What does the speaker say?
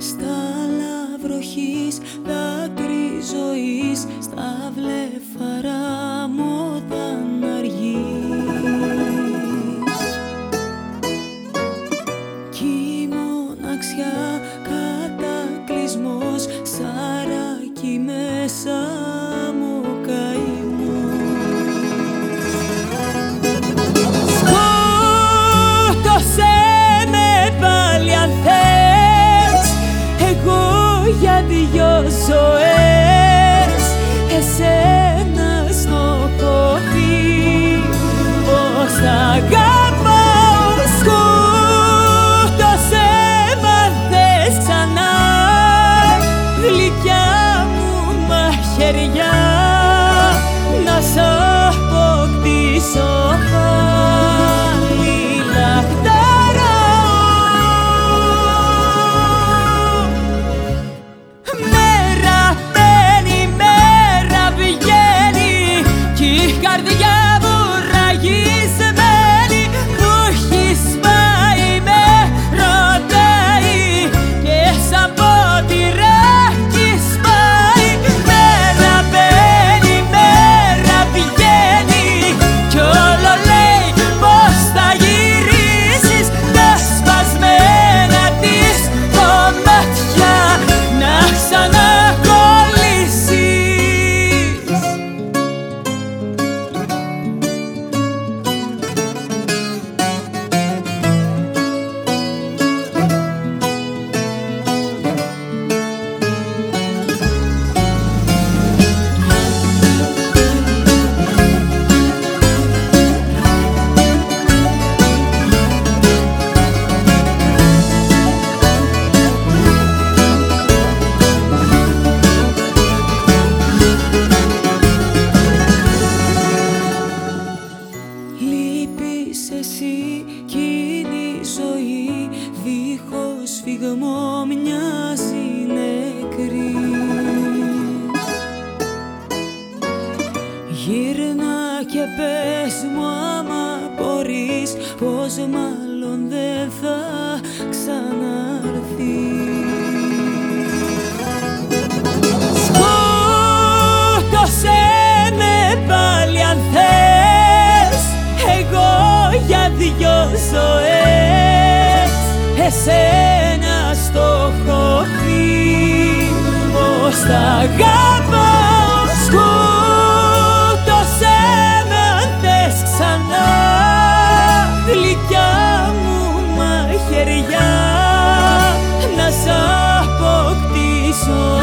Στα λαβροχής δάκρυ ζωής Στα βλεφαρά αγαπάω Σκότωσέ με αν θες ξανά. Γλυκιά μου μαχαιριά Να σ' αποκτήσω πάλι λαχταρώ Μέρα μπαίνει, μέρα βγαίνει. Κι η καρδιά Δίχως φυγμό μοιάζει νεκρή Γύρνα και πες μου άμα μπορείς Πως μάλλον δεν θα ξαναρθείς Σκότωσέ με πάλι αν θες Εγώ για δυο ζωές. Εσένα Πως θα αγαπάω Σκότωσέ με αν θες ξανά. Γλυκιά μου μαχαιριά Να σ' αποκτήσω